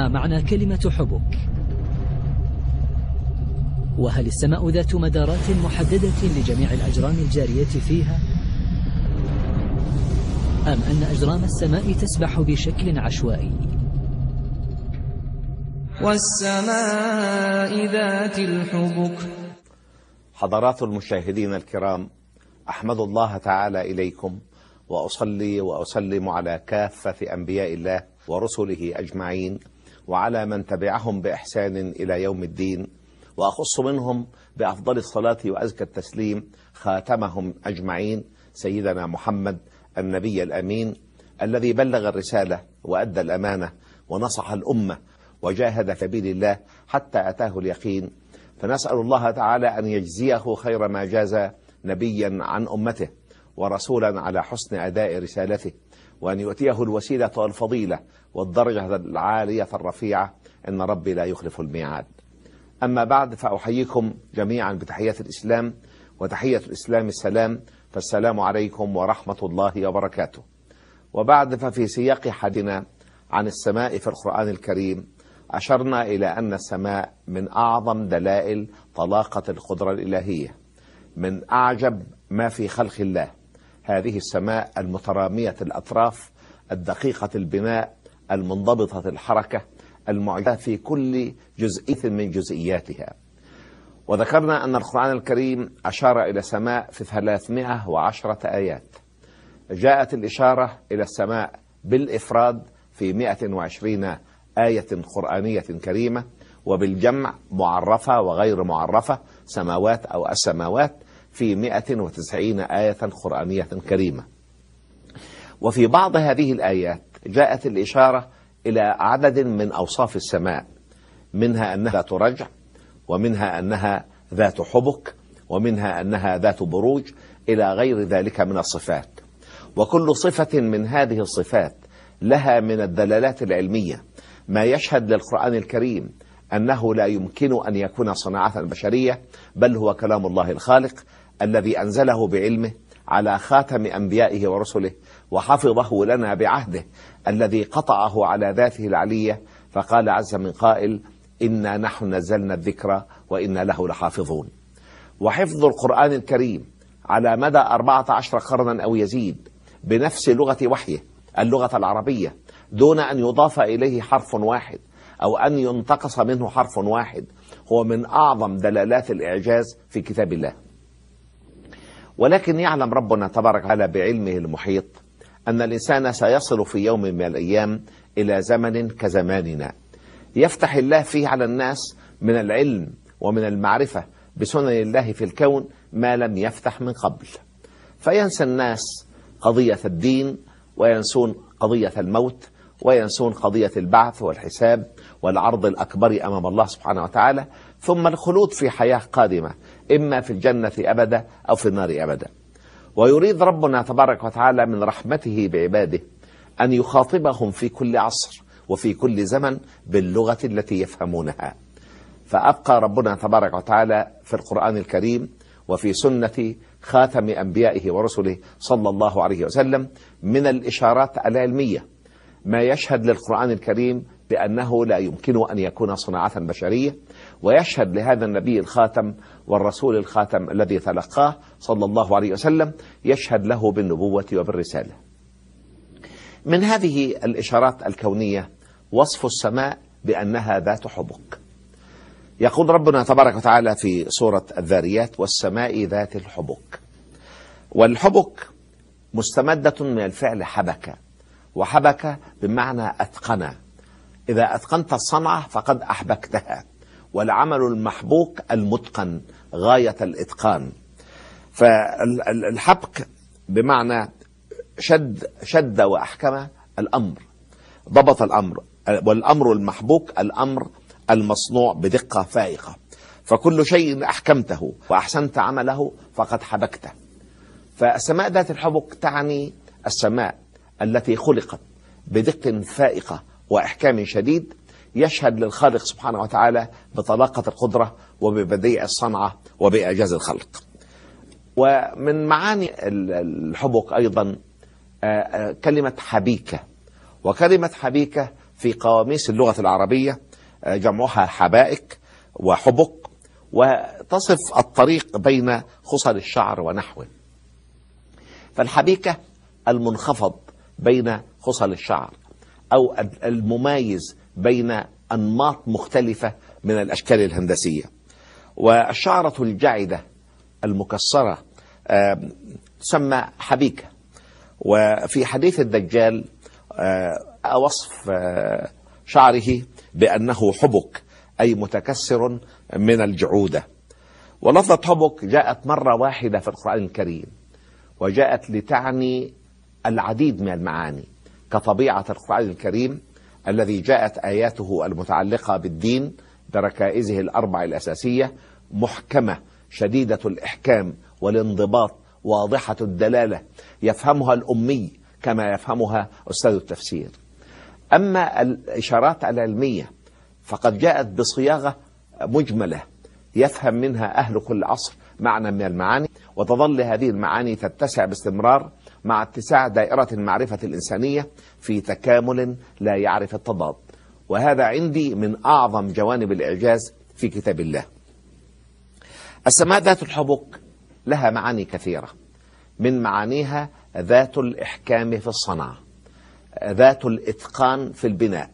ما معنى كلمة حبك؟ وهل السماء ذات مدارات محددة لجميع الأجرام الجارية فيها؟ أم أن أجرام السماء تسبح بشكل عشوائي؟ والسماء ذات الحبك. حضرات المشاهدين الكرام أحمد الله تعالى إليكم وأصلي وأسلم على كافة أنبياء الله ورسله أجمعين. وعلى من تبعهم بإحسان إلى يوم الدين وأخص منهم بأفضل الصلاة وأزكى التسليم خاتمهم أجمعين سيدنا محمد النبي الأمين الذي بلغ الرسالة وأدى الأمانة ونصح الأمة وجاهد سبيل الله حتى أتاه اليقين. فنسأل الله تعالى أن يجزيه خير ما جاز نبيا عن أمته ورسولا على حسن أداء رسالته وأن يؤتيه الوسيلة والفضيلة والدرجة العالية الرفيعة إن ربي لا يخلف الميعاد. أما بعد فأحييكم جميعا بتحية الإسلام وتحية الإسلام السلام فالسلام عليكم ورحمة الله وبركاته. وبعد ففي سياق حدنا عن السماء في القرآن الكريم أشرنا إلى أن السماء من أعظم دلائل طلاقة القدرة الإلهية من أعجب ما في خلق الله. هذه السماء المترامية الأطراف الدقيقة البناء المنضبطة الحركة المعجزة في كل جزئية من جزئياتها. وذكرنا أن القرآن الكريم أشار إلى السماء في 310 آيات. جاءت الإشارة إلى السماء بالإفراد في 120 آية قرآنية كريمة وبالجمع معرفة وغير معرفة سماوات أو السماوات في 190 آية قرآنية كريمة. وفي بعض هذه الآيات جاءت الإشارة إلى عدد من أوصاف السماء منها أنها ذات رجع ومنها أنها ذات حبك ومنها أنها ذات بروج إلى غير ذلك من الصفات. وكل صفة من هذه الصفات لها من الدلالات العلمية. ما يشهد للقرآن الكريم أنه لا يمكن أن يكون صناعة بشرية بل هو كلام الله الخالق الذي أنزله بعلمه على خاتم أنبيائه ورسله وحفظه لنا بعهده الذي قطعه على ذاته العلية فقال عز من قائل إنا نحن نزلنا الذكر وإنا له لحافظون. وحفظ القرآن الكريم على مدى أربعة عشر قرنا أو يزيد بنفس لغة وحيه اللغة العربية دون أن يضاف إليه حرف واحد أو أن ينتقص منه حرف واحد هو من أعظم دلالات الإعجاز في كتاب الله. ولكن يعلم ربنا تبارك وتعالى بعلمه المحيط أن الإنسان سيصل في يوم من الأيام إلى زمن كزماننا. يفتح الله فيه على الناس من العلم ومن المعرفة بسنن الله في الكون ما لم يفتح من قبل. فينسى الناس قضية الدين وينسون قضية الموت وينسون قضية البعث والحساب والعرض الأكبر أمام الله سبحانه وتعالى. ثم الخلود في حياة قادمة إما في الجنة أبدا أو في النار أبدا. ويريد ربنا تبارك وتعالى من رحمته بعباده أن يخاطبهم في كل عصر وفي كل زمن باللغة التي يفهمونها. فأبقى ربنا تبارك وتعالى في القرآن الكريم وفي سنة خاتم أنبيائه ورسله صلى الله عليه وسلم من الإشارات العلمية. ما يشهد للقرآن الكريم بأنه لا يمكن أن يكون صناعة بشرية ويشهد لهذا النبي الخاتم والرسول الخاتم الذي تلقاه صلى الله عليه وسلم يشهد له بالنبوة وبالرسالة. من هذه الإشارات الكونية وصف السماء بأنها ذات حبك. يقول ربنا تبارك وتعالى في سورة الذاريات والسماء ذات الحبك والحبك مستمدة من الفعل حبك وحبك بمعنى أتقن. إذا أتقنت الصنعة فقد أحبكتها. والعمل المحبوك المتقن غاية الإتقان. فالحبك بمعنى شد شد وأحكم الأمر ضبط الأمر والأمر المحبوك الأمر المصنوع بدقة فائقة. فكل شيء أحكمته وأحسنت عمله فقد حبكته. فالسماء ذات الحبك تعني السماء التي خلقت بدق فائقة وإحكام شديد يشهد للخالق سبحانه وتعالى بطلاقة القدرة وببديع الصنعة وبإعجاز الخلق. ومن معاني الحبك أيضا كلمة حبيكة. وكلمة حبيكة في قواميس اللغة العربية آه، جمعها حبائك وحبك وتصف الطريق بين خصل الشعر ونحوه. فالحبيكة المنخفض بين خصل الشعر أو الممايز بين أنماط مختلفة من الأشكال الهندسية. والشعرة الجعدة المكسرة تسمى حبيكة. وفي حديث الدجال آه، وصف آه، شعره بأنه حبك أي متكسر من الجعودة. ولفظة حبك جاءت مرة واحدة في القرآن الكريم وجاءت لتعني العديد من المعاني. كطبيعة القرآن الكريم الذي جاءت آياته المتعلقة بالدين بركائزه الأربع الأساسية محكمة شديدة الإحكام والانضباط واضحة الدلالة يفهمها الأمي كما يفهمها أستاذ التفسير. أما الإشارات العلمية فقد جاءت بصياغة مجملة يفهم منها أهل كل عصر معنى من المعاني وتظل هذه المعاني تتسع باستمرار مع اتساع دائرة المعرفة الإنسانية في تكامل لا يعرف التضاد. وهذا عندي من أعظم جوانب الإعجاز في كتاب الله. السماء ذات الحبك لها معاني كثيرة. من معانيها ذات الإحكام في الصنعة ذات الإتقان في البناء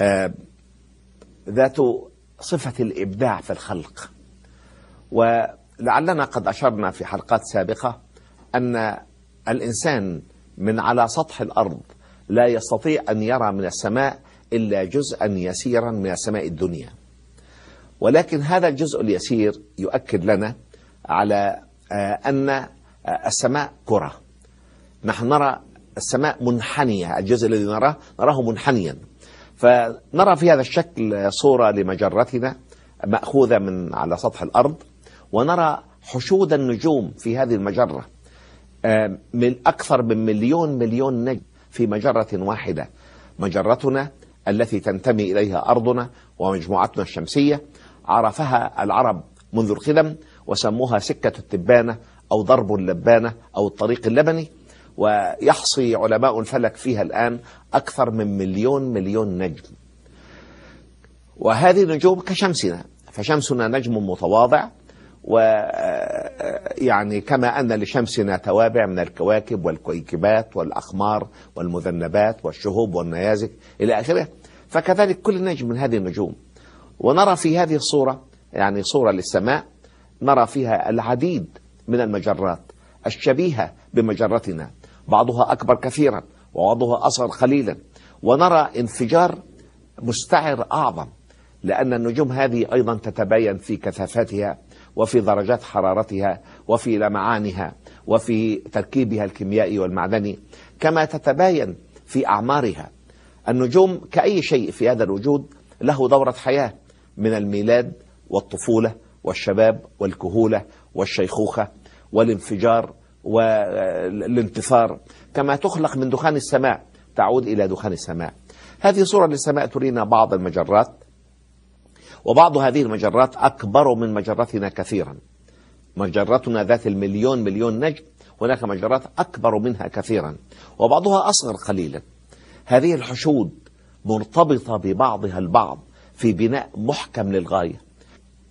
آه، ذات صفة الإبداع في الخلق. ولعلنا قد أشرنا في حلقات سابقة أن الإنسان من على سطح الأرض لا يستطيع أن يرى من السماء إلا جزءا يسيرا من السماء الدنيا. ولكن هذا الجزء اليسير يؤكد لنا على آه، أن آه، السماء كرة. نحن نرى السماء منحنية الجزء الذي نراه نراه منحنيا. فنرى في هذا الشكل صورة لمجرتنا مأخوذة من على سطح الأرض ونرى حشود النجوم في هذه المجرة. من أكثر من مليون مليون نجم في مجرة واحدة. مجرتنا التي تنتمي إليها أرضنا ومجموعتنا الشمسية. عرفها العرب منذ القدم وسموها سكة التبانة أو ضرب اللبانة أو الطريق اللبني. ويحصي علماء الفلك فيها الآن أكثر من مليون مليون نجم وهذه النجوم كشمسنا فشمسنا نجم متواضع و يعني كما أن لشمسنا توابع من الكواكب والكويكبات والأقمار والمذنبات والشهوب والنيازك إلى آخره. فكذلك كل نجم من هذه النجوم. ونرى في هذه الصورة يعني صورة للسماء نرى فيها العديد من المجرات الشبيهة بمجرتنا. بعضها أكبر كثيرا وبعضها أصغر قليلا. ونرى انفجار مستعر أعظم لأن النجوم هذه أيضا تتباين في كثافاتها وفي درجات حرارتها وفي لمعانها وفي تركيبها الكيميائي والمعدني كما تتباين في أعمارها. النجوم كأي شيء في هذا الوجود له دورة حياة من الميلاد والطفولة والشباب والكهولة والشيخوخة والانفجار والانتصار. كما تخلق من دخان السماء تعود إلى دخان السماء. هذه صورة للسماء ترينا بعض المجرات. وبعض هذه المجرات أكبر من مجرتنا كثيرا. مجرتنا ذات المليون مليون نجم هناك مجرات أكبر منها كثيرا وبعضها أصغر قليلا. هذه الحشود مرتبطة ببعضها البعض في بناء محكم للغاية.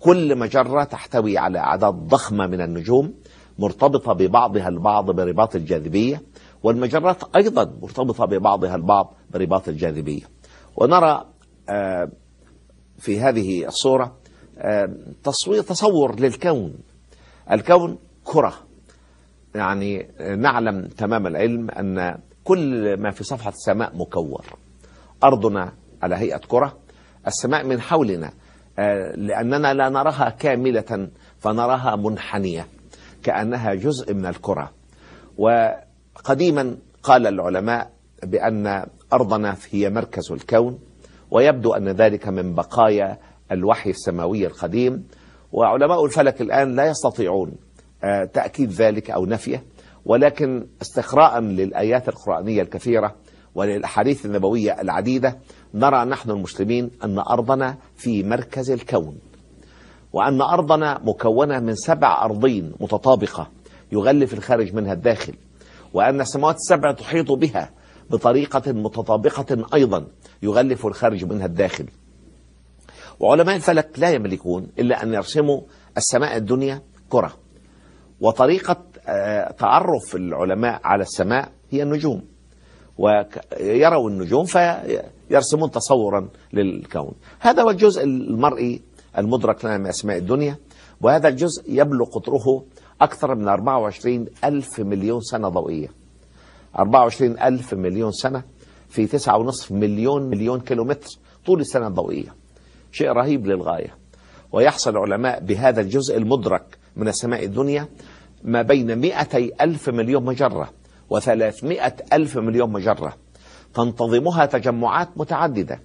كل مجرة تحتوي على أعداد ضخمة من النجوم مرتبطة ببعضها البعض برباط الجاذبية والمجرات أيضا مرتبطة ببعضها البعض برباط الجاذبية. ونرى آه، في هذه الصورة تصوير تصور للكون. الكون كرة. يعني نعلم تمام العلم أن كل ما في صفحة السماء مكور. أرضنا على هيئة كرة السماء من حولنا. آه، لأننا لا نراها كاملة فنراها منحنية كأنها جزء من الكرة. وقديما قال العلماء بأن أرضنا هي مركز الكون. ويبدو أن ذلك من بقايا الوحي السماوي القديم. وعلماء الفلك الآن لا يستطيعون آه، تأكيد ذلك أو نفيه. ولكن استقراء للآيات القرآنية الكثيرة وللأحاديث النبوية العديدة نرى نحن المسلمين أن أرضنا في مركز الكون وأن أرضنا مكونة من سبع أرضين متطابقة يغلف الخارج منها الداخل وأن السماوات السبع تحيط بها بطريقة متطابقة أيضا. يغلف الخارج منها الداخل. وعلماء الفلك لا يملكون إلا أن يرسموا السماء الدنيا كرة. وطريقة آه، تعرف العلماء على السماء هي النجوم. ويروا النجوم فيرسمون تصورا للكون. هذا هو الجزء المرئي المدرك لنا من أسماء الدنيا. وهذا الجزء يبلغ قطره أكثر من 24 ألف مليون سنة ضوئية. 24 ألف مليون سنة في 9.5 مليون مليون كيلومتر طول السنة الضوئية. شيء رهيب للغاية. ويحصل العلماء بهذا الجزء المدرك من السماء الدنيا ما بين 200 ألف مليون مجرة و300 ألف مليون مجرة. تنتظمها تجمعات متعددة.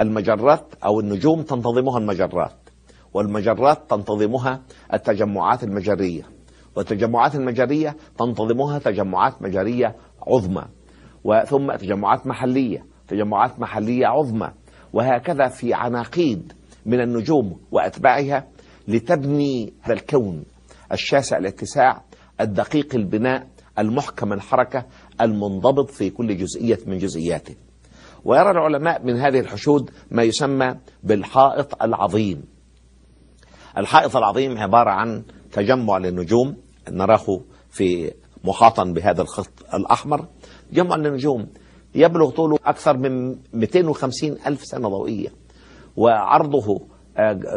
المجرات أو النجوم تنتظمها المجرات والمجرات تنتظمها التجمعات المجرية والتجمعات المجرية تنتظمها تجمعات مجرية عظمى. وثم تجمعات محلية تجمعات محلية عظمى وهكذا في عناقيد من النجوم وأتباعها لتبني هذا الكون الشاسع الاتساع الدقيق البناء المحكم الحركة المنضبط في كل جزئية من جزئياته. ويرى العلماء من هذه الحشود ما يسمى بالحائط العظيم. الحائط العظيم عبارة عن تجمع للنجوم نراه في محاطا بهذا الخط الأحمر جمع للنجوم يبلغ طوله أكثر من 250 ألف سنة ضوئية وعرضه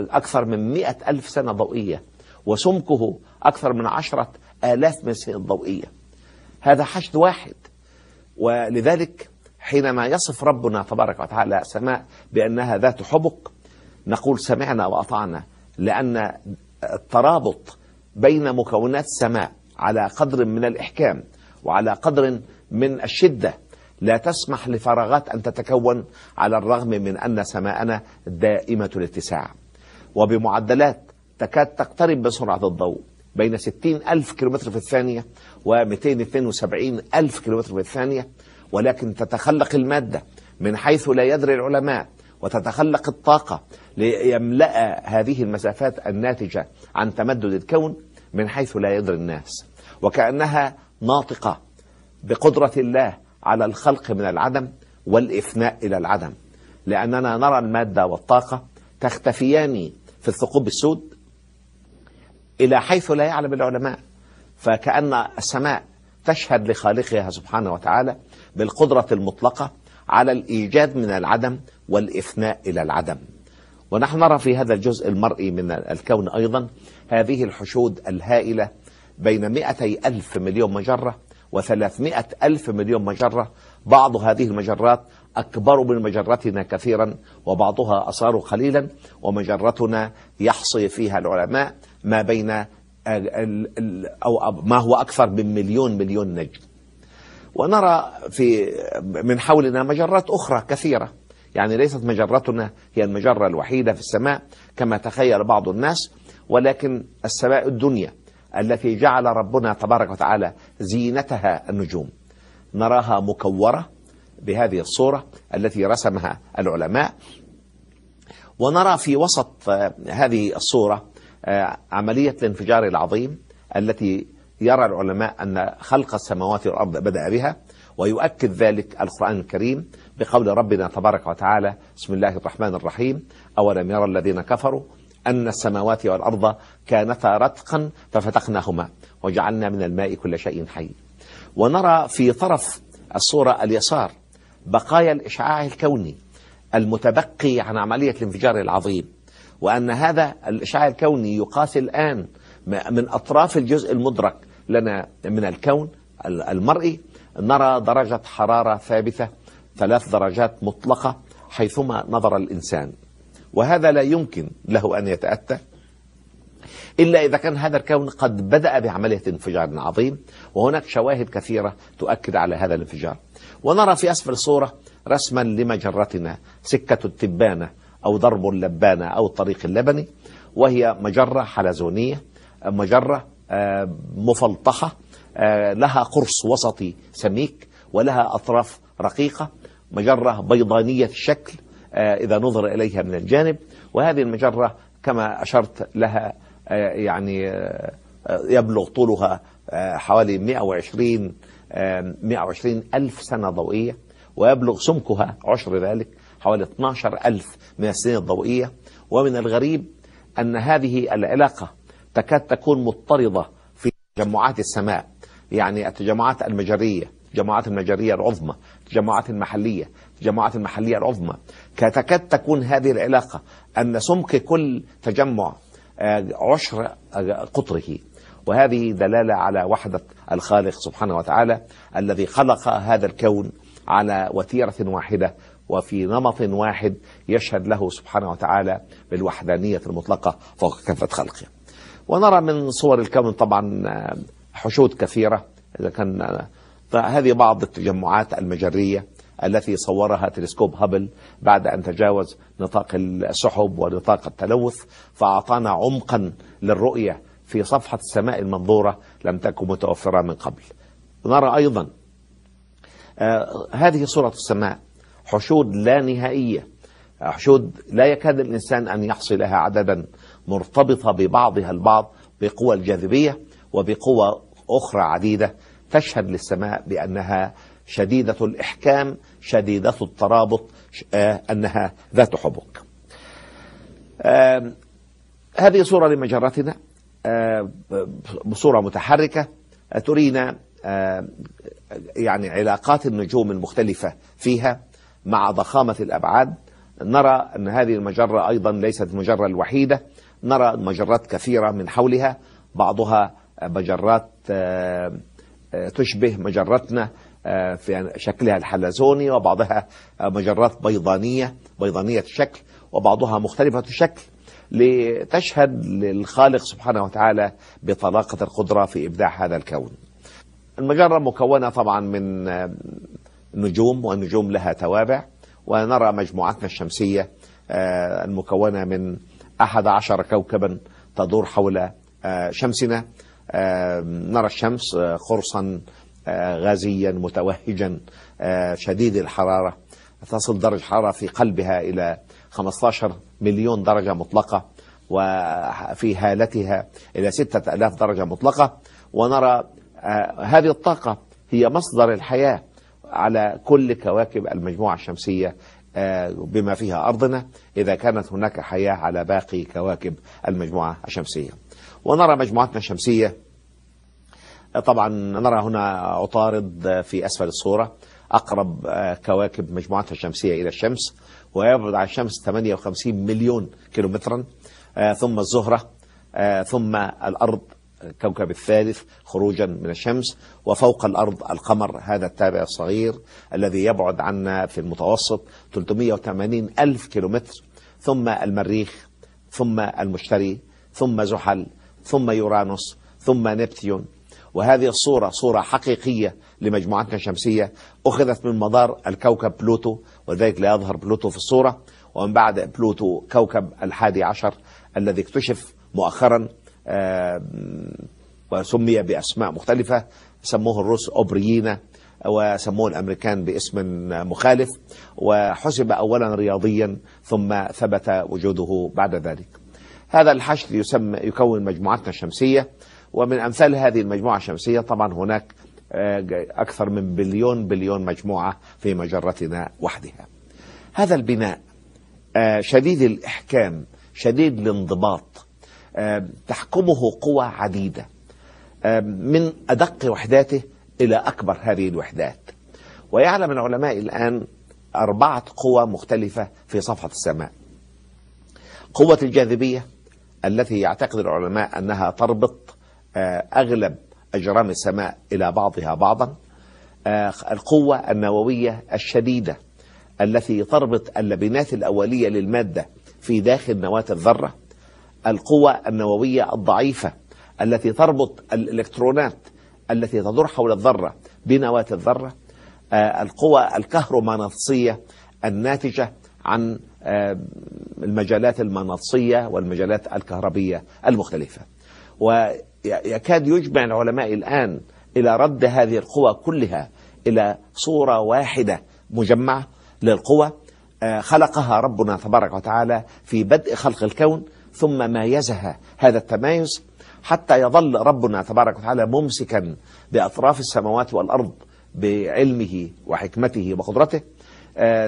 أكثر من 100 ألف سنة ضوئية وسمكه أكثر من عشرة آلاف من السنين الضوئية هذا حشد واحد. ولذلك حينما يصف ربنا تبارك وتعالى السماء بأنها ذات حبق نقول سمعنا وأطعنا لأن الترابط بين مكونات السماء على قدر من الإحكام وعلى قدر من الشدة لا تسمح لفراغات أن تتكون على الرغم من أن سماءنا دائمة الاتساع. وبمعدلات تكاد تقترب بسرعة الضوء بين 60 ألف كيلومتر في الثانية و272 ألف كيلومتر في الثانية ولكن تتخلق المادة من حيث لا يدري العلماء وتتخلق الطاقة ليملأ هذه المسافات الناتجة عن تمدد الكون من حيث لا يدري الناس. وكأنها ناطقة بقدرة الله على الخلق من العدم والإفناء إلى العدم. لأننا نرى المادة والطاقة تختفيان في الثقوب السود إلى حيث لا يعلم العلماء. فكأن السماء تشهد لخالقها سبحانه وتعالى بالقدرة المطلقة على الإيجاد من العدم والإفناء إلى العدم. ونحن نرى في هذا الجزء المرئي من الكون أيضا هذه الحشود الهائلة بين 200 ألف مليون مجرة و300 ألف مليون مجرة. بعض هذه المجرات أكبر من مجرتنا كثيرا وبعضها أصغر قليلا ومجرتنا يحصي فيها العلماء ما بين أو ما هو أكثر من مليون مليون نجم. ونرى في من حولنا مجرات أخرى كثيرة. يعني ليست مجرتنا هي المجرة الوحيدة في السماء كما تخيل بعض الناس ولكن السماء الدنيا. التي جعل ربنا تبارك وتعالى زينتها النجوم. نراها مكورة بهذه الصورة التي رسمها العلماء. ونرى في وسط هذه الصورة آه، عملية الانفجار العظيم التي يرى العلماء أن خلق السماوات والأرض بدأ بها ويؤكد ذلك القرآن الكريم بقول ربنا تبارك وتعالى بسم الله الرحمن الرحيم. أولم يرى الذين كفروا أن السماوات والأرض كانتا رتقا ففتقناهما وجعلنا من الماء كل شيء حي. ونرى في طرف الصورة اليسار بقايا الإشعاع الكوني المتبقي عن عملية الانفجار العظيم وأن هذا الإشعاع الكوني يقاس الآن من أطراف الجزء المدرك لنا من الكون المرئي. نرى درجة حرارة ثابتة ثلاث درجات مطلقة حيثما نظر الإنسان. وهذا لا يمكن له أن يتأتى إلا إذا كان هذا الكون قد بدأ بعملية انفجار عظيم وهناك شواهد كثيرة تؤكد على هذا الانفجار. ونرى في أسفل الصورة رسما لمجرتنا سكة التبانة أو ضرب اللبانة أو الطريق اللبني وهي مجرة حلزونية مجرة آه، مفلطحة آه، لها قرص وسطي سميك ولها أطراف رقيقة مجرة بيضانية الشكل إذا نظر إليها من الجانب. وهذه المجرة كما أشرت لها يعني يبلغ طولها حوالي 120 120 ألف سنة ضوئية ويبلغ سمكها عشر ذلك حوالي 12 ألف من السنين الضوئية. ومن الغريب أن هذه العلاقة تكاد تكون مضطردة في تجمعات السماء يعني التجمعات المجرية. التجمعات المجرية العظمى التجمعات المحلية التجمعات المحلية العظمى. تكاد تكون هذه العلاقة أن سمك كل تجمع آه، عشر قطره. وهذه دلالة على وحدة الخالق سبحانه وتعالى الذي خلق هذا الكون على وتيرة واحدة وفي نمط واحد يشهد له سبحانه وتعالى بالوحدانية المطلقة فوق كافة خلقه. ونرى من صور الكون طبعا حشود كثيرة. إذا كان هذه بعض التجمعات المجرية التي صورها تلسكوب هابل بعد أن تجاوز نطاق السحب ونطاق التلوث فأعطانا عمقا للرؤية في صفحة السماء المنظورة لم تكن متوفرة من قبل. نرى أيضا آه هذه صورة السماء حشود لا نهائية حشود لا يكاد الإنسان أن يحصي لها عددا مرتبطة ببعضها البعض بقوى الجاذبية وبقوى أخرى عديدة. تشهد للسماء بأنها شديدة الإحكام شديدة الترابط آه أنها ذات حبك. آه هذه صورة لمجرتنا آه بصورة متحركة ترينا يعني علاقات النجوم المختلفة فيها مع ضخامة الأبعاد. نرى أن هذه المجرة أيضا ليست المجرة الوحيدة نرى مجرات كثيرة من حولها بعضها مجرات تشبه مجرتنا في شكلها الحلزوني وبعضها مجرات بيضانية بيضانية الشكل وبعضها مختلفة الشكل لتشهد للخالق سبحانه وتعالى بطلاقة القدرة في إبداع هذا الكون. المجرة مكونة طبعا من نجوم والنجوم لها توابع ونرى مجموعتنا الشمسية المكونة من أحد عشر كوكبا تدور حول شمسنا نرى الشمس قرصا غازيا متوهجا شديد الحرارة. تصل درجة الحرارة في قلبها إلى 15 مليون درجة مطلقة وفي هالتها إلى 6000 درجة مطلقة. ونرى هذه الطاقة هي مصدر الحياة على كل كواكب المجموعة الشمسية بما فيها أرضنا. إذا كانت هناك حياة على باقي كواكب المجموعة الشمسية. ونرى مجموعتنا الشمسية. طبعا نرى هنا عطارد في أسفل الصورة أقرب كواكب مجموعتها الشمسية إلى الشمس ويبعد عن الشمس 58 مليون كيلومترا ثم الزهرة ثم الأرض الكوكب الثالث خروجا من الشمس وفوق الأرض القمر هذا التابع الصغير الذي يبعد عنا في المتوسط 380 ألف كيلومتر ثم المريخ ثم المشتري ثم زحل ثم يورانوس ثم نبتيون وهذه الصورة صورة حقيقية لمجموعتنا الشمسية أخذت من مدار الكوكب بلوتو ولذلك لا يظهر بلوتو في الصورة. ومن بعد بلوتو كوكب الحادي عشر الذي اكتشف مؤخرا وسمي بأسماء مختلفة سموه الروس أوبريينا وسموه الأمريكان باسم مخالف وحسب أولا رياضيا ثم ثبت وجوده بعد ذلك. هذا الحشد يسمى يكون مجموعتنا الشمسية ومن أمثال هذه المجموعة الشمسية طبعا هناك أكثر من بليون بليون مجموعة في مجرتنا وحدها. هذا البناء شديد الإحكام شديد الانضباط تحكمه قوى عديدة من أدق وحداته إلى أكبر هذه الوحدات. ويعلم العلماء الآن أربعة قوى مختلفة في صفحة السماء. قوة الجاذبية التي يعتقد العلماء أنها تربط أغلب أجرام السماء إلى بعضها بعضا. القوة النووية الشديدة التي تربط اللبنات الأولية للمادة في داخل نواة الذرة. القوة النووية الضعيفة التي تربط الإلكترونات التي تدور حول الذرة بنواة الذرة. القوى الكهرومغناطيسية الناتجة عن المجالات المغناطيسية والمجالات الكهربية المختلفة. ويكاد يجمع العلماء الآن إلى رد هذه القوى كلها إلى صورة واحدة مجمعة للقوى خلقها ربنا تبارك وتعالى في بدء خلق الكون ثم مايزها هذا التمايز حتى يظل ربنا تبارك وتعالى ممسكا بأطراف السماوات والأرض بعلمه وحكمته وقدرته. آه،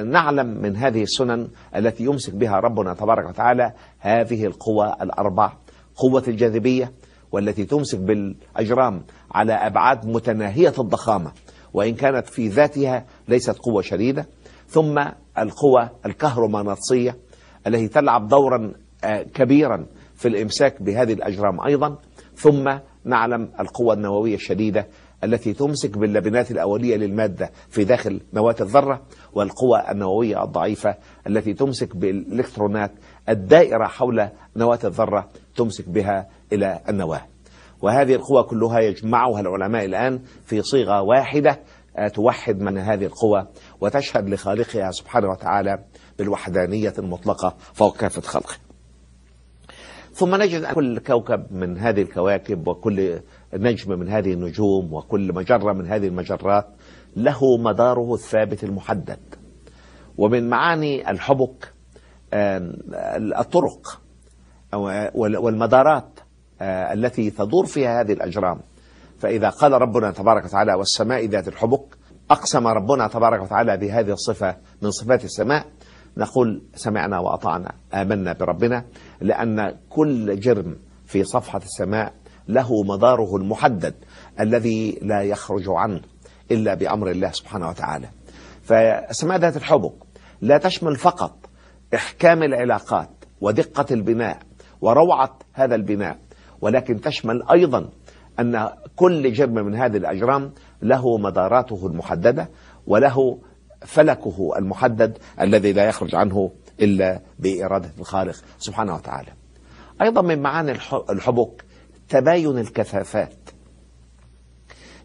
نعلم من هذه السنن التي يمسك بها ربنا تبارك وتعالى هذه القوى الأربع. قوة الجاذبية والتي تمسك بالأجرام على أبعاد متناهية الضخامة وإن كانت في ذاتها ليست قوة شديدة. ثم القوة الكهرومغناطيسية التي تلعب دورا آه، كبيرا في الإمساك بهذه الأجرام أيضا. ثم نعلم القوة النووية الشديدة التي تمسك باللبنات الأولية للمادة في داخل نواة الذرة. والقوى النووية الضعيفة التي تمسك بالإلكترونات الدائرة حول نواة الذرة تمسك بها إلى النواة. وهذه القوى كلها يجمعها العلماء الآن في صيغة واحدة آه، توحد من هذه القوى وتشهد لخالقها سبحانه وتعالى بالوحدانية المطلقة فوق كافة خلقه. ثم نجد أن كل كوكب من هذه الكواكب وكل نجم من هذه النجوم وكل مجرة من هذه المجرات له مداره الثابت المحدد. ومن معاني الحبك آه، الطرق أو- والمدارات آه، التي تدور فيها هذه الأجرام. فإذا قال ربنا تبارك وتعالى والسماء ذات الحبك أقسم ربنا تبارك وتعالى بهذه الصفة من صفات السماء. نقول سمعنا وأطعنا آمنا بربنا. لأن كل جرم في صفحة السماء له مداره المحدد الذي لا يخرج عنه إلا بأمر الله سبحانه وتعالى. فالسماء ذات الحبك. لا تشمل فقط إحكام العلاقات ودقة البناء وروعة هذا البناء ولكن تشمل أيضا أن كل جرم من هذه الأجرام له مداراته المحددة وله فلكه المحدد الذي لا يخرج عنه إلا بإرادة الخالق سبحانه وتعالى. أيضا من معاني الح- الحبك تباين الكثافات.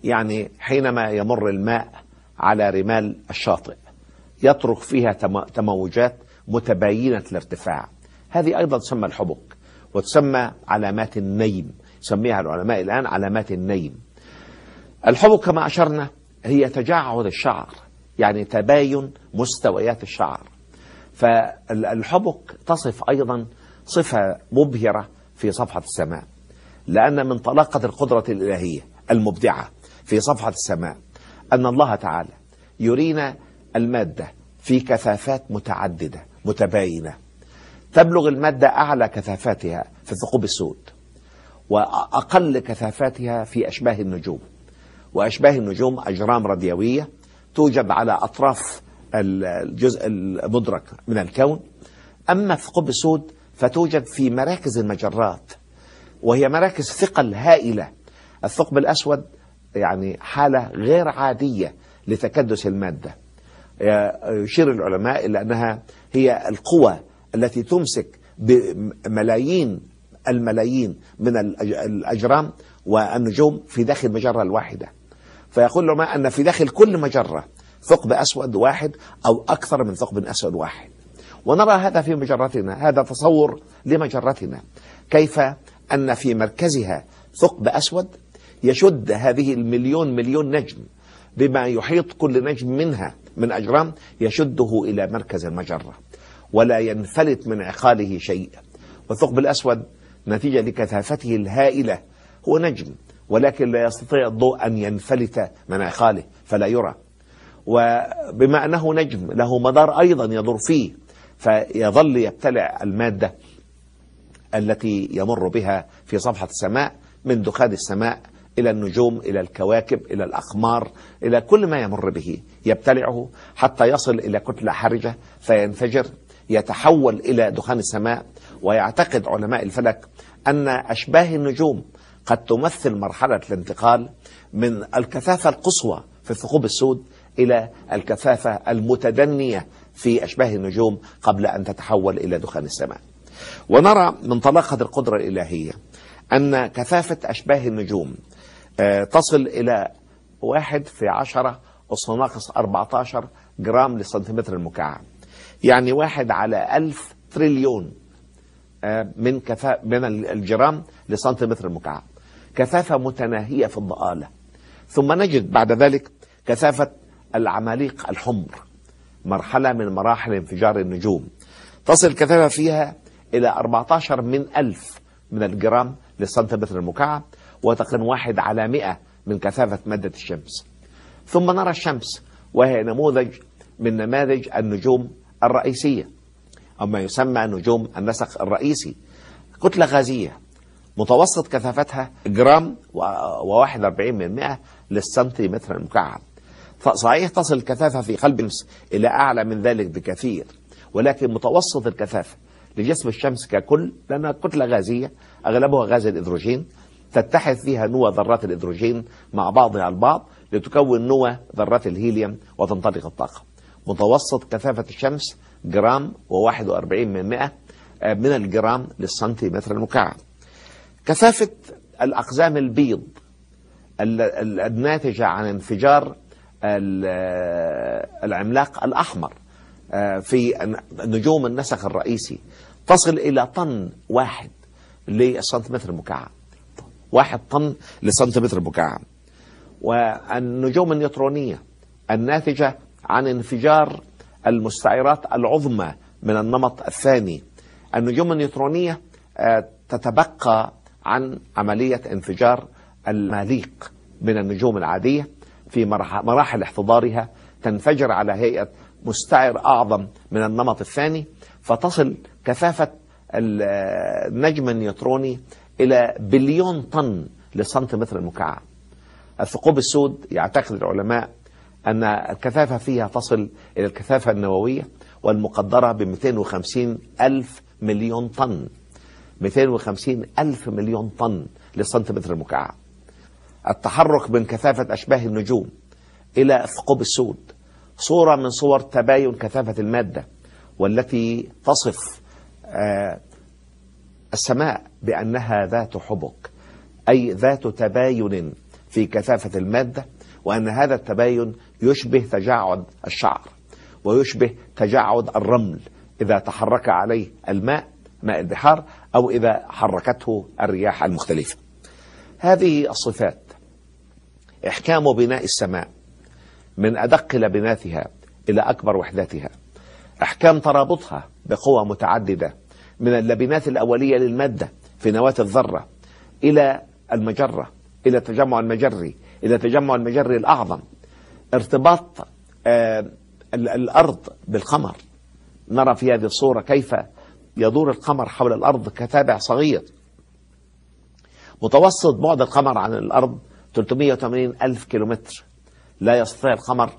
يعني حينما يمر الماء على رمال الشاطئ يترك فيها تم- تموجات متباينة الارتفاع هذه أيضا تسمى الحبك وتسمى علامات النيم. يسميها العلماء الآن علامات النيم. الحبك كما أشرنا هي تجعد الشعر يعني تباين مستويات الشعر. فالحبك تصف أيضا صفة مبهرة في صفحة السماء. لأن من طلاقة القدرة الإلهية المبدعة في صفحة السماء أن الله تعالى يرينا المادة في كثافات متعددة متباينة. تبلغ المادة أعلى كثافاتها في الثقوب السود وأقل كثافاتها في أشباه النجوم. وأشباه النجوم أجرام راديوية توجد على أطراف الجزء المدرك من الكون. أما الثقوب السود فتوجد في مراكز المجرات وهي مراكز ثقل هائلة. الثقب الأسود يعني حالة غير عادية لتكدس المادة. يشير العلماء إلى أنها هي القوى التي تمسك بملايين الملايين من الأج- الأجرام والنجوم في داخل المجرة الواحدة. فيقول العلماء أن في داخل كل مجرة ثقب أسود واحد أو أكثر من ثقب أسود واحد. ونرى هذا في مجرتنا هذا تصور لمجرتنا. كيف أن في مركزها ثقب أسود يشد هذه المليون مليون نجم بما يحيط كل نجم منها من أجرام يشده إلى مركز المجرة ولا ينفلت من عقاله شيء. والثقب الأسود نتيجة لكثافته الهائلة هو نجم ولكن لا يستطيع الضوء أن ينفلت من عقاله فلا يرى. وبما أنه نجم له مدار أيضا يدور فيه فيظل يبتلع المادة. التي يمر بها في صفحة السماء من دخان السماء إلى النجوم إلى الكواكب إلى الأقمار إلى كل ما يمر به. يبتلعه حتى يصل إلى كتلة حرجة فينفجر يتحول إلى دخان السماء. ويعتقد علماء الفلك أن أشباه النجوم قد تمثل مرحلة الانتقال من الكثافة القصوى في الثقوب السود إلى الكثافة المتدنية في أشباه النجوم قبل أن تتحول إلى دخان السماء. ونرى من طلاقة القدرة الإلهية أن كثافة أشباه النجوم آه، تصل إلى واحد في عشرة أس ناقص 14 جرام للسنتيمتر المكعب. يعني واحد على ألف تريليون آه، من كفا من الجرام لسنتيمتر المكعب. كثافة متناهية في الضآلة. ثم نجد بعد ذلك كثافة العماليق الحمر مرحلة من مراحل انفجار النجوم. تصل الكثافة فيها إلى 14 من ألف من الجرام للسنتيمتر المكعب وتقريبا واحد على مئة من كثافة مادة الشمس. ثم نرى الشمس وهي نموذج من نماذج النجوم الرئيسية. أو ما يسمى نجوم النسق الرئيسي كتلة غازية متوسط كثافتها جرام وواحد وأربعين من مئة للسنتيمتر المكعب. صحيح تصل الكثافة في قلب إلى أعلى من ذلك بكثير ولكن متوسط الكثافة لجسم الشمس ككل لأنها كتلة غازية أغلبها غاز الإدروجين تتحد فيها نوى ذرات الإدروجين مع بعضها البعض لتكون نوى ذرات الهيليوم وتنطلق الطاقة. متوسط كثافة الشمس جرام وواحد وأربعين من مئة آه، من الجرام للسنتيمتر المكعب. كثافة الأقزام البيض الناتجة عن انفجار العملاق الأحمر آه، في نجوم النسق الرئيسي. تصل إلى طن واحد للسنتيمتر المكعب واحد طن للسنتيمتر المكعب والنجوم النيوترونية الناتجة عن انفجار المستعرات العظمى من النمط الثاني. النجوم النيوترونية آه، تتبقى عن عملية انفجار الماليق من النجوم العادية في مراحل احتضارها تنفجر على هيئة مستعر أعظم من النمط الثاني. فتصل كثافة النجم النيوتروني إلى بليون طن للسنتيمتر المكعب. الثقوب السود يعتقد العلماء أن الكثافة فيها تصل إلى الكثافة النووية والمقدرة ب 250 ألف مليون طن. 250 ألف مليون طن للسنتيمتر المكعب. التحرك من كثافة أشباه النجوم إلى الثقوب السود. صورة من صور تباين كثافة المادة. والتي تصف آه، السماء بأنها ذات حبك أي ذات تباين في كثافة المادة وأن هذا التباين يشبه تجعد الشعر ويشبه تجعد الرمل إذا تحرك عليه الماء ماء البحار أو إذا حركته الرياح المختلفة. هذه الصفات إحكام بناء السماء من أدق لبناتها إلى أكبر وحداتها. أحكام ترابطها بقوى متعددة من اللبنات الأولية للمادة في نواة الذرة إلى المجرة إلى التجمع المجري إلى التجمع المجري الأعظم. ارتباط آه الأرض بالقمر. نرى في هذه الصورة كيف يدور القمر حول الأرض كتابع صغير. متوسط بعد القمر عن الأرض 380 ألف كيلومتر. لا يستطيع القمر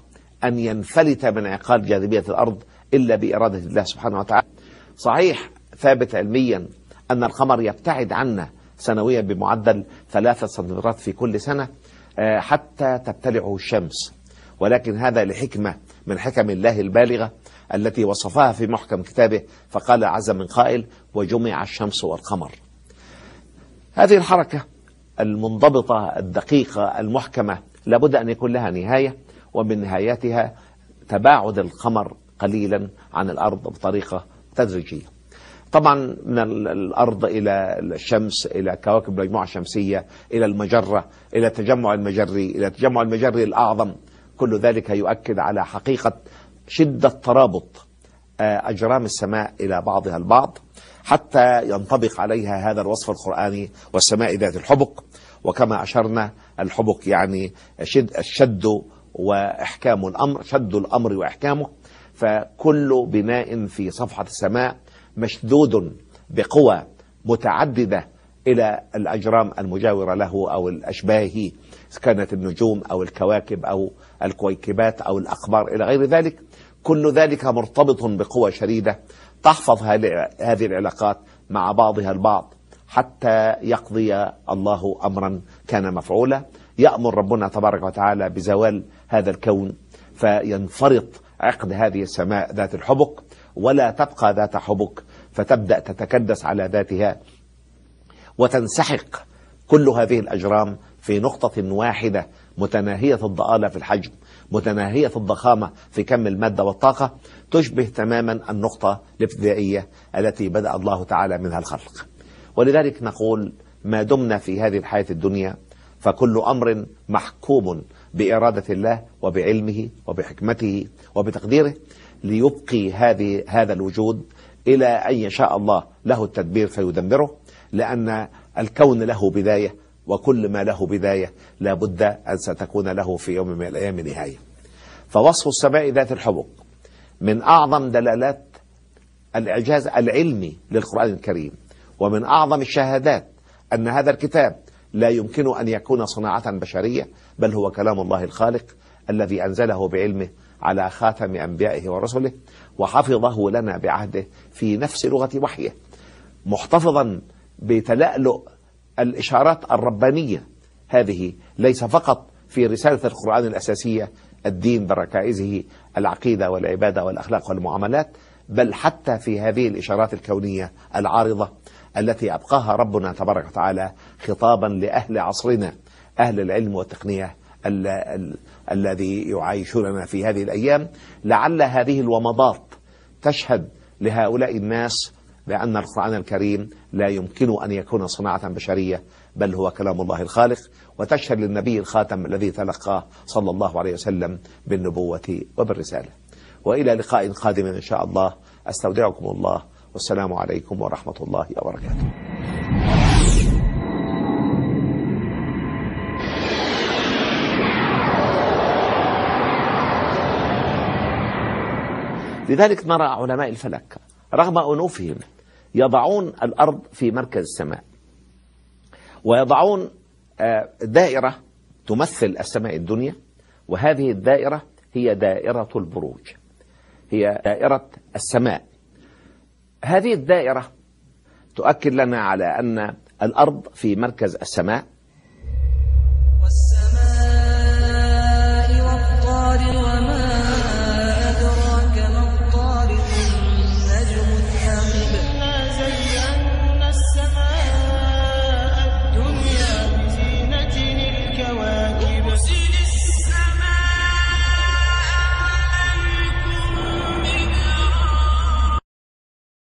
أن ينفلت من عقال جاذبية الأرض إلا بإرادة الله سبحانه وتعالى. صحيح ثابت علميا أن القمر يبتعد عنا سنويا بمعدل ثلاثة سنتيمترات في كل سنة آه، حتى تبتلعه الشمس. ولكن هذا لحكمة من حكم الله البالغة التي وصفها في محكم كتابه فقال عز من قائل وجمع الشمس والقمر. هذه الحركة المنضبطة الدقيقة المحكمة لابد أن يكون لها نهاية ومن نهاياتها تباعد القمر قليلا عن الأرض بطريقة تدريجية. طبعا من الأرض إلى الشمس إلى كواكب المجموعة الشمسية إلى المجرة إلى التجمع المجري إلى التجمع المجري الأعظم. كل ذلك يؤكد على حقيقة شدة ترابط آه، أجرام السماء إلى بعضها البعض. حتى ينطبق عليها هذا الوصف القرآني والسماء ذات الحبك. وكما أشرنا الحبك يعني شد الشد وإحكام الأمر شد الأمر وإحكامه. فكل بناء في صفحة السماء مشدود بقوى متعددة إلى الأجرام المجاورة له أو الأشباه كانت النجوم أو الكواكب أو الكويكبات أو الأقمار إلى غير ذلك. كل ذلك مرتبط بقوى شديدة تحفظ هذه العلاقات مع بعضها البعض حتى يقضي الله أمرا كان مفعولا. يأمر ربنا تبارك وتعالى بزوال هذا الكون فينفرط عقد هذه السماء ذات الحبك ولا تبقى ذات حبك فتبدأ تتكدس على ذاتها وتنسحق كل هذه الأجرام في نقطة واحدة متناهية الضآلة في الحجم متناهية الضخامة في كم المادة والطاقة تشبه تماما النقطة الابتدائية التي بدأ الله تعالى منها الخلق. ولذلك نقول ما دمنا في هذه الحياة الدنيا فكل أمر محكوم بإرادة الله وبعلمه وبحكمته وبتقديره ليبقي هذه هذا الوجود إلى أن يشاء الله له التدبير فيدمره لأن الكون له بداية وكل ما له بداية لا بد أن ستكون له في يوم من الأيام نهاية. فوصف السماء ذات الحبك من أعظم دلالات الإعجاز العلمي للقرآن الكريم ومن أعظم الشهادات أن هذا الكتاب لا يمكن أن يكون صناعة بشرية بل هو كلام الله الخالق الذي أنزله بعلمه على خاتم أنبيائه ورسله وحفظه لنا بعهده في نفس لغة وحيه. محتفظا بتلألؤ الإشارات الربانية. هذه ليس فقط في رسالة القرآن الأساسية الدين بركائزه العقيدة والعبادة والأخلاق والمعاملات بل حتى في هذه الإشارات الكونية العارضة. التي أبقاها ربنا تبارك وتعالى خطابا لأهل عصرنا أهل العلم والتقنية ال ال الذي يعايشوننا في هذه الأيام. لعل هذه الومضات تشهد لهؤلاء الناس بأن القرآن الكريم لا يمكن أن يكون صناعة بشرية بل هو كلام الله الخالق. وتشهد للنبي الخاتم الذي تلقاه صلى الله عليه وسلم بالنبوة وبالرسالة. وإلى لقاء قادم إن شاء الله. أستودعكم الله. والسلام عليكم ورحمة الله وبركاته. لذلك نرى علماء الفلك رغم أنوفهم يضعون الأرض في مركز السماء ويضعون آه، دائرة تمثل السماء الدنيا وهذه الدائرة هي دائرة البروج هي دائرة السماء. هذه الدائرة تؤكد لنا على أن الأرض في مركز السماء